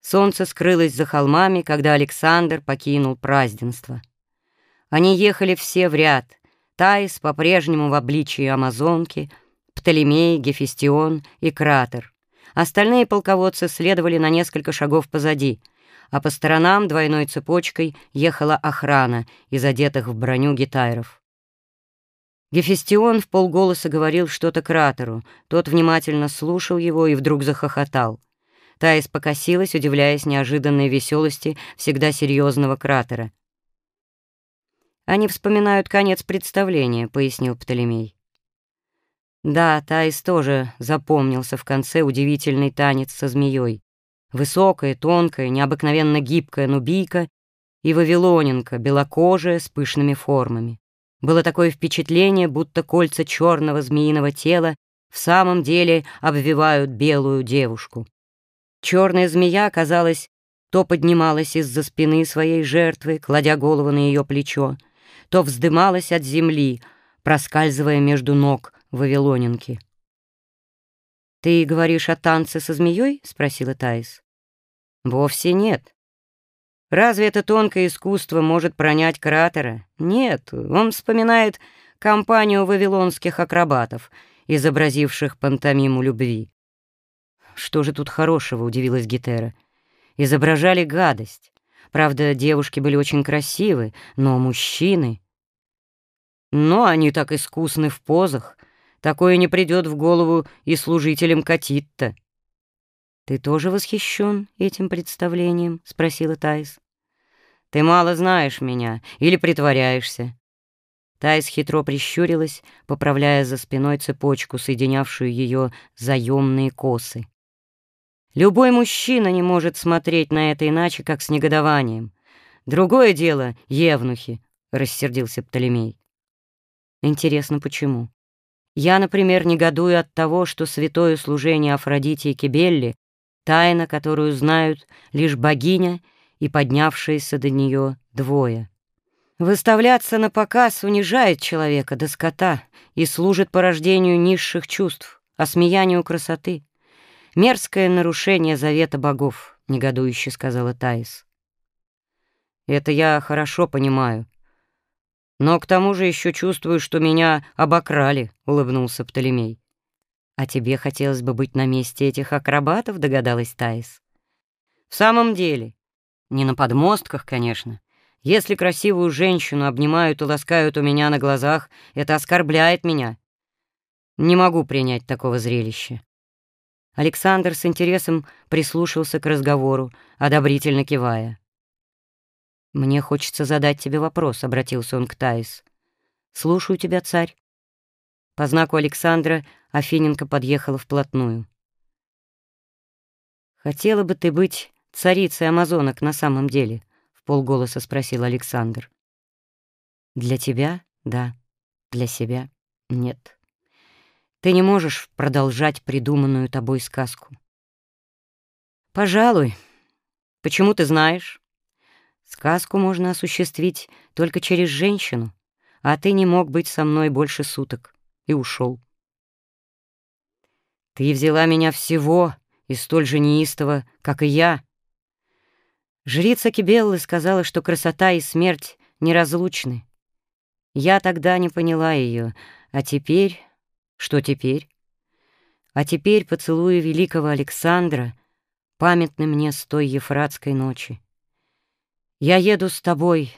Солнце скрылось за холмами, когда Александр покинул празднество. Они ехали все в ряд. Таис по-прежнему в обличии Амазонки, Птолемей, Гефестион и Кратер. Остальные полководцы следовали на несколько шагов позади, а по сторонам двойной цепочкой ехала охрана из одетых в броню гитайров. Гефестион в полголоса говорил что-то Кратеру, тот внимательно слушал его и вдруг захохотал. Таис покосилась, удивляясь неожиданной веселости всегда серьезного Кратера. «Они вспоминают конец представления», — пояснил Птолемей. Да, Таис тоже запомнился в конце удивительный танец со змеей. Высокая, тонкая, необыкновенно гибкая нубийка и вавилонинка, белокожая, с пышными формами. Было такое впечатление, будто кольца черного змеиного тела в самом деле обвивают белую девушку. Черная змея, казалось, то поднималась из-за спины своей жертвы, кладя голову на ее плечо, то вздымалась от земли, проскальзывая между ног вавилонинки. «Ты говоришь о танце со змеей?» — спросила Таис. «Вовсе нет. Разве это тонкое искусство может пронять кратера? Нет, он вспоминает компанию вавилонских акробатов, изобразивших пантомиму любви. «Что же тут хорошего?» — удивилась Гетера. «Изображали гадость. Правда, девушки были очень красивы, но мужчины...» «Но они так искусны в позах. Такое не придет в голову и служителям Катитта». «Ты тоже восхищен этим представлением?» — спросила Тайс. «Ты мало знаешь меня или притворяешься». Тайс хитро прищурилась, поправляя за спиной цепочку, соединявшую ее заемные косы. Любой мужчина не может смотреть на это иначе, как с негодованием. Другое дело — евнухи, — рассердился Птолемей. Интересно, почему? Я, например, негодую от того, что святое служение Афродите и Кибелли тайна, которую знают лишь богиня и поднявшиеся до нее двое. Выставляться на показ унижает человека до скота и служит порождению низших чувств, осмеянию красоты. Мерзкое нарушение завета богов, — негодующе сказала Таис. Это я хорошо понимаю. Но к тому же еще чувствую, что меня обокрали, — улыбнулся Птолемей. «А тебе хотелось бы быть на месте этих акробатов?» — догадалась Таис. «В самом деле, не на подмостках, конечно. Если красивую женщину обнимают и ласкают у меня на глазах, это оскорбляет меня. Не могу принять такого зрелища». Александр с интересом прислушался к разговору, одобрительно кивая. «Мне хочется задать тебе вопрос», — обратился он к Таис. «Слушаю тебя, царь». По знаку Александра Афиненко подъехала вплотную. «Хотела бы ты быть царицей амазонок на самом деле?» — в полголоса спросил Александр. «Для тебя — да, для себя — нет. Ты не можешь продолжать придуманную тобой сказку». «Пожалуй. Почему ты знаешь?» «Сказку можно осуществить только через женщину, а ты не мог быть со мной больше суток» и ушел. Ты взяла меня всего и столь же неистово, как и я. Жрица Кибеллы сказала, что красота и смерть неразлучны. Я тогда не поняла ее, а теперь... Что теперь? А теперь поцелуя великого Александра памятны мне с той ефратской ночи. Я еду с тобой,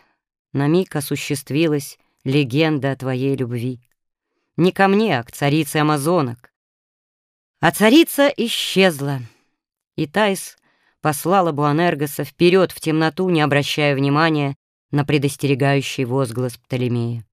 на миг осуществилась легенда о твоей любви не ко мне, а к царице амазонок. А царица исчезла, и Тайс послала Буанергоса вперед в темноту, не обращая внимания на предостерегающий возглас Птолемея.